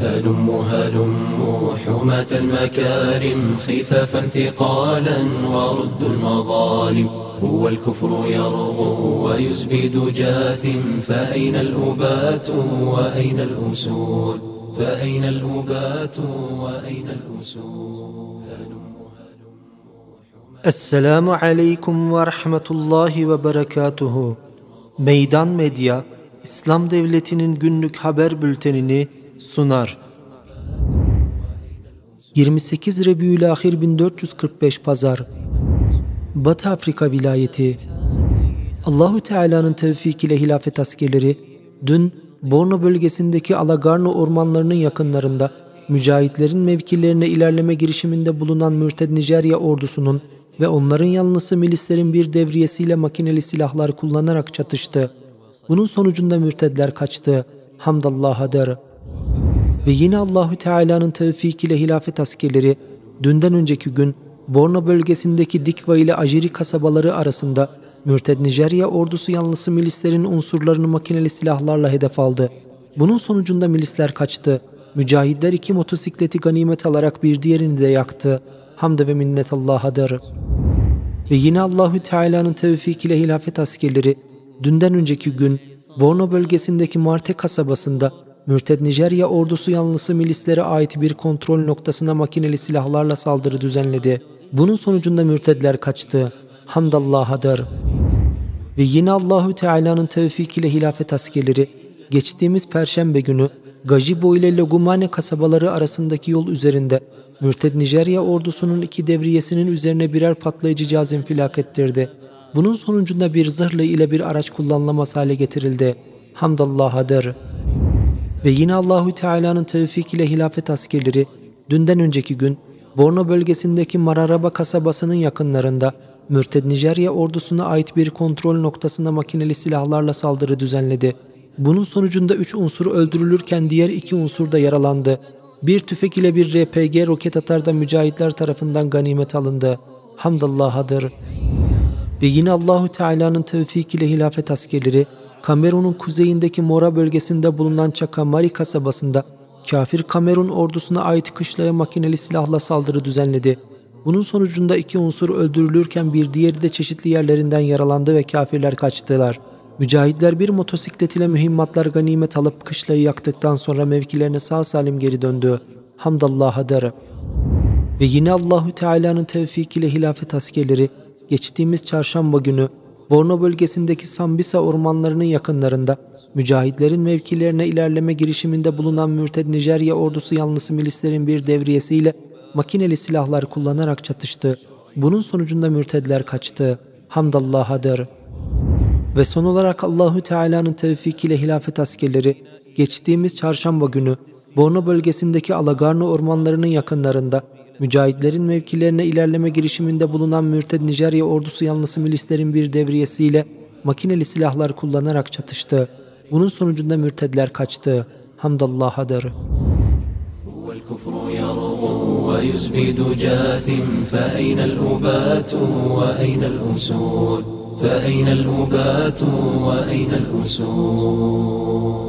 هلم هلم حماة المكارم خفافا ثقالا ورد المظالم. هو الكفر يرغو ويزبد جاثم فأين الأبات وأين الأسود؟ فأين الأبات وأين الأسود؟ Aleyküm ve Rahmetullahi ve Berekatuhu. Meydan Medya, İslam Devleti'nin günlük haber bültenini sunar. 28 Rebiülahir 1445 Pazar Batı Afrika vilayeti Allahü Teala'nın tevfik ile hilafet askerleri dün Borno bölgesindeki Alagarno ormanlarının yakınlarında mücahitlerin mevkilerine ilerleme girişiminde bulunan mürted Nijerya ordusunun ve onların yanlısı milislerin bir devriyesiyle makineli silahlar kullanarak çatıştı. Bunun sonucunda mürtedler kaçtı. Hamdallah'a der. Ve yine Allahü Teala'nın tevfik ile hilafet askerleri dünden önceki gün Borno bölgesindeki Dikva ile Ajiri kasabaları arasında mürted Nijerya ordusu yanlısı milislerin unsurlarını makineli silahlarla hedef aldı. Bunun sonucunda milisler kaçtı. Mücahitler iki motosikleti ganimet alarak bir diğerini de yaktı. Hamd ve minnet Allah'adır. Ve yine Allahü Teala'nın tevfik ile hilafet askerleri dünden önceki gün Borno bölgesindeki Marte kasabasında Mürted Nijerya ordusu yanlısı milislere ait bir kontrol noktasına makineli silahlarla saldırı düzenledi. Bunun sonucunda mürtedler kaçtı. Hamdallah'adır. Ve yine Allahü Teala'nın tevfik ile hilafet askerleri geçtiğimiz perşembe günü Gajibo ile Logumane kasabaları arasındaki yol üzerinde Mürted Nijerya ordusunun iki devriyesinin üzerine birer patlayıcı cihaz infilak ettirdi. Bunun sonucunda bir zırhlı ile bir araç kullanılamaz hale getirildi. Hamdallah'adır. Ve yine Allahü Teala'nın tevfik ile hilafet askerleri dünden önceki gün Borno bölgesindeki Mararaba kasabasının yakınlarında Mürted Nijerya ordusuna ait bir kontrol noktasında makineli silahlarla saldırı düzenledi. Bunun sonucunda üç unsur öldürülürken diğer iki unsur da yaralandı. Bir tüfek ile bir RPG roket atar da mücahitler tarafından ganimet alındı. Hamdallah'adır. Ve yine Allahü Teala'nın tevfik ile hilafet askerleri Kamerun'un kuzeyindeki Mora bölgesinde bulunan Çakamari kasabasında kafir Kamerun ordusuna ait kışlaya makineli silahla saldırı düzenledi. Bunun sonucunda iki unsur öldürülürken bir diğeri de çeşitli yerlerinden yaralandı ve kafirler kaçtılar. Mücahitler bir motosiklet ile mühimmatlar ganimet alıp kışlayı yaktıktan sonra mevkilerine sağ salim geri döndü. Hamdallah'a der. Ve yine Allahü Teala'nın tevfik ile hilafet askerleri geçtiğimiz çarşamba günü Borno bölgesindeki Sambisa ormanlarının yakınlarında mücahitlerin mevkilerine ilerleme girişiminde bulunan mürted Nijerya ordusu yanlısı milislerin bir devriyesiyle makineli silahlar kullanarak çatıştı. Bunun sonucunda mürtedler kaçtı. Hamdallah'a der. Ve son olarak Allahü Teala'nın tevfik ile hilafet askerleri geçtiğimiz çarşamba günü Borno bölgesindeki Alagarno ormanlarının yakınlarında mücahitlerin mevkilerine ilerleme girişiminde bulunan mürted Nijerya ordusu yanlısı milislerin bir devriyesiyle makineli silahlar kullanarak çatıştı. Bunun sonucunda mürtedler kaçtı. Hamdallah'adır. والكفر يرغو ويزبد جاثم فأين الأبات وأين الأسود فأين الأبات وأين الأسود